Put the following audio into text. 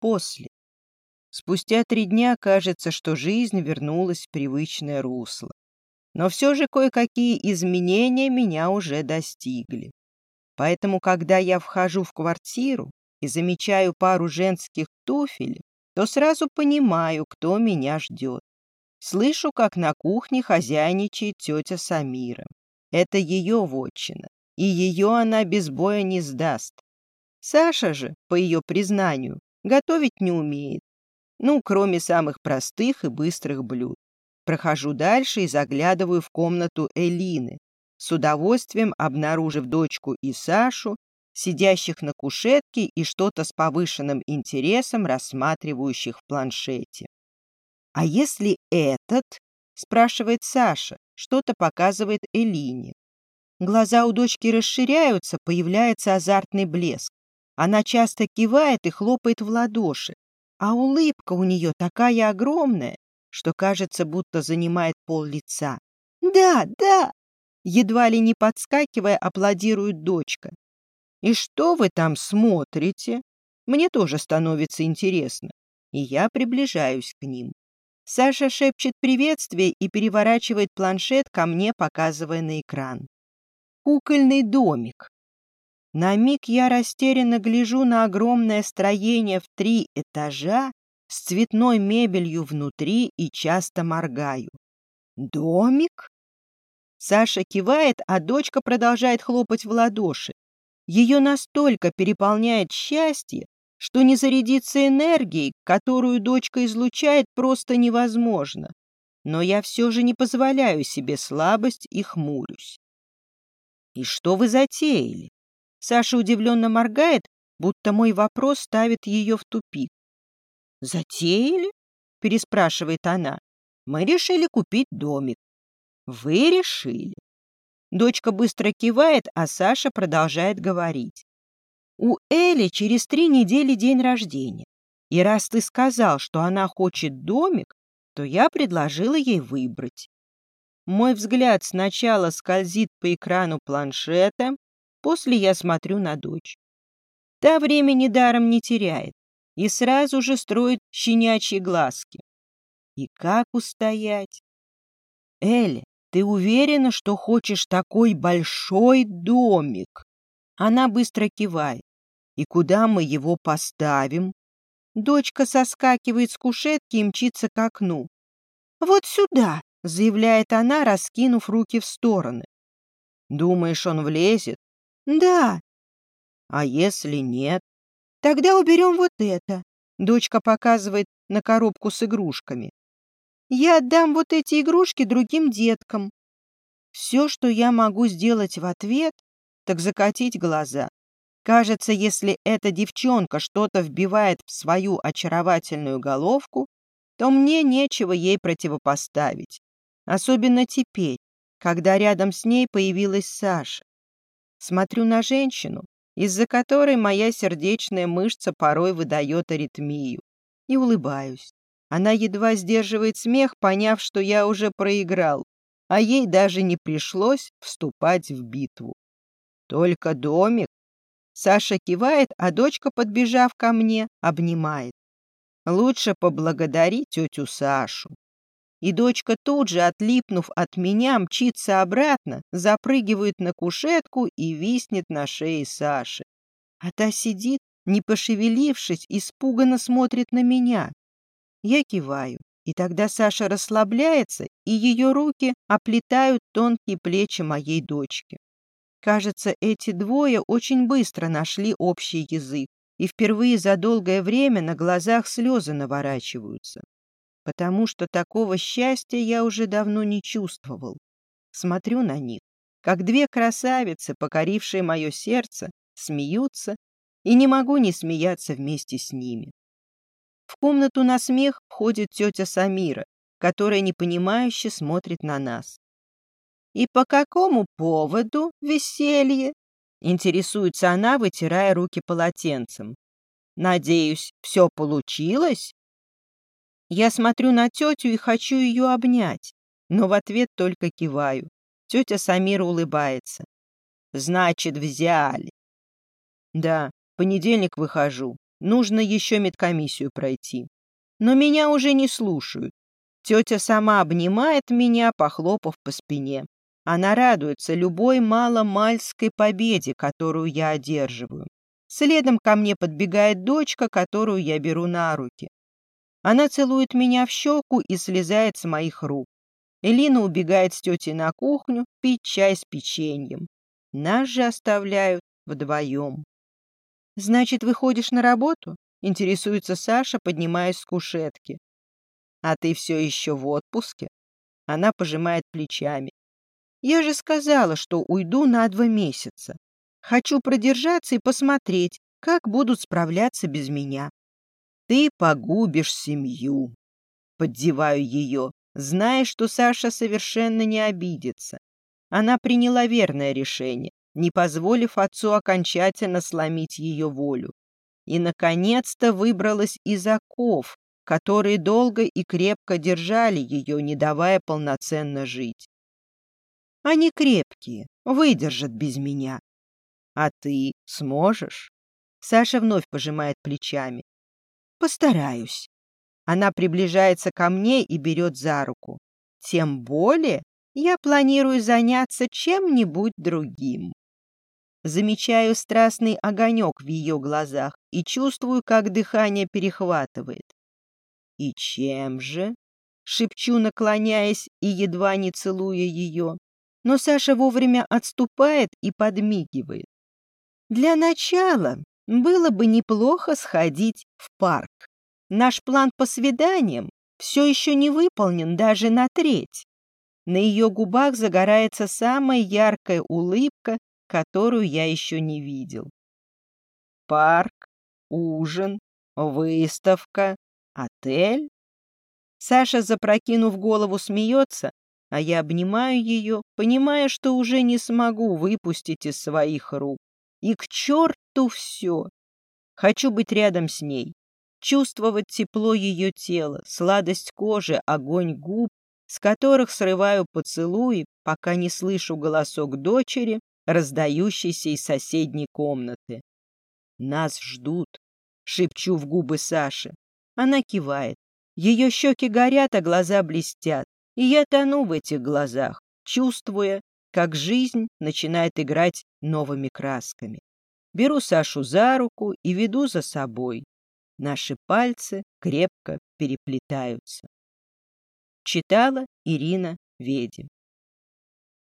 после. Спустя три дня кажется, что жизнь вернулась в привычное русло. Но все же кое-какие изменения меня уже достигли. Поэтому, когда я вхожу в квартиру и замечаю пару женских туфель, то сразу понимаю, кто меня ждет. Слышу, как на кухне хозяйничает тетя Самира. Это ее вотчина, и ее она без боя не сдаст. Саша же, по ее признанию, готовить не умеет. Ну, кроме самых простых и быстрых блюд. Прохожу дальше и заглядываю в комнату Элины, с удовольствием обнаружив дочку и Сашу, сидящих на кушетке и что-то с повышенным интересом рассматривающих в планшете. «А если этот?» — спрашивает Саша, что-то показывает Элине. Глаза у дочки расширяются, появляется азартный блеск. Она часто кивает и хлопает в ладоши, а улыбка у нее такая огромная, что кажется, будто занимает пол лица. «Да, да!» Едва ли не подскакивая, аплодирует дочка. «И что вы там смотрите?» Мне тоже становится интересно, и я приближаюсь к ним. Саша шепчет приветствие и переворачивает планшет ко мне, показывая на экран. Кукольный домик. На миг я растерянно гляжу на огромное строение в три этажа с цветной мебелью внутри и часто моргаю. «Домик?» Саша кивает, а дочка продолжает хлопать в ладоши. Ее настолько переполняет счастье, что не зарядиться энергией, которую дочка излучает, просто невозможно. Но я все же не позволяю себе слабость и хмурюсь. «И что вы затеяли?» Саша удивленно моргает, будто мой вопрос ставит ее в тупик. «Затеяли?» — переспрашивает она. «Мы решили купить домик». «Вы решили?» Дочка быстро кивает, а Саша продолжает говорить. «У Эли через три недели день рождения. И раз ты сказал, что она хочет домик, то я предложила ей выбрать. Мой взгляд сначала скользит по экрану планшета, После я смотрю на дочь. Та времени даром не теряет и сразу же строит щенячьи глазки. И как устоять? Эля, ты уверена, что хочешь такой большой домик? Она быстро кивает. И куда мы его поставим? Дочка соскакивает с кушетки и мчится к окну. «Вот сюда!» — заявляет она, раскинув руки в стороны. «Думаешь, он влезет?» Да. А если нет? Тогда уберем вот это. Дочка показывает на коробку с игрушками. Я отдам вот эти игрушки другим деткам. Все, что я могу сделать в ответ, так закатить глаза. Кажется, если эта девчонка что-то вбивает в свою очаровательную головку, то мне нечего ей противопоставить. Особенно теперь, когда рядом с ней появилась Саша. Смотрю на женщину, из-за которой моя сердечная мышца порой выдает аритмию, и улыбаюсь. Она едва сдерживает смех, поняв, что я уже проиграл, а ей даже не пришлось вступать в битву. Только домик. Саша кивает, а дочка, подбежав ко мне, обнимает. Лучше поблагодари тетю Сашу и дочка тут же, отлипнув от меня, мчится обратно, запрыгивает на кушетку и виснет на шее Саши. А та сидит, не пошевелившись, испуганно смотрит на меня. Я киваю, и тогда Саша расслабляется, и ее руки оплетают тонкие плечи моей дочки. Кажется, эти двое очень быстро нашли общий язык, и впервые за долгое время на глазах слезы наворачиваются потому что такого счастья я уже давно не чувствовал. Смотрю на них, как две красавицы, покорившие мое сердце, смеются, и не могу не смеяться вместе с ними. В комнату на смех входит тетя Самира, которая непонимающе смотрит на нас. «И по какому поводу веселье?» — интересуется она, вытирая руки полотенцем. «Надеюсь, все получилось?» Я смотрю на тетю и хочу ее обнять, но в ответ только киваю. Тетя Самира улыбается. Значит, взяли. Да, понедельник выхожу. Нужно еще медкомиссию пройти. Но меня уже не слушают. Тетя сама обнимает меня, похлопав по спине. Она радуется любой маломальской победе, которую я одерживаю. Следом ко мне подбегает дочка, которую я беру на руки. Она целует меня в щеку и слезает с моих рук. Элина убегает с тетей на кухню пить чай с печеньем. Нас же оставляют вдвоем. «Значит, выходишь на работу?» — интересуется Саша, поднимаясь с кушетки. «А ты все еще в отпуске?» Она пожимает плечами. «Я же сказала, что уйду на два месяца. Хочу продержаться и посмотреть, как будут справляться без меня. Ты погубишь семью. Поддеваю ее, зная, что Саша совершенно не обидится. Она приняла верное решение, не позволив отцу окончательно сломить ее волю. И, наконец-то, выбралась из оков, которые долго и крепко держали ее, не давая полноценно жить. Они крепкие, выдержат без меня. А ты сможешь? Саша вновь пожимает плечами. Постараюсь. Она приближается ко мне и берет за руку. Тем более я планирую заняться чем-нибудь другим. Замечаю страстный огонек в ее глазах и чувствую, как дыхание перехватывает. «И чем же?» — шепчу, наклоняясь и едва не целуя ее. Но Саша вовремя отступает и подмигивает. Для начала было бы неплохо сходить в парк. Наш план по свиданиям все еще не выполнен даже на треть. На ее губах загорается самая яркая улыбка, которую я еще не видел. Парк, ужин, выставка, отель. Саша, запрокинув голову, смеется, а я обнимаю ее, понимая, что уже не смогу выпустить из своих рук. И к черту все. Хочу быть рядом с ней, чувствовать тепло ее тела, сладость кожи, огонь губ, с которых срываю поцелуи, пока не слышу голосок дочери, раздающийся из соседней комнаты. «Нас ждут», — шепчу в губы Саши. Она кивает. Ее щеки горят, а глаза блестят. И я тону в этих глазах, чувствуя, как жизнь начинает играть новыми красками. Беру Сашу за руку и веду за собой. Наши пальцы крепко переплетаются. Читала Ирина Веди.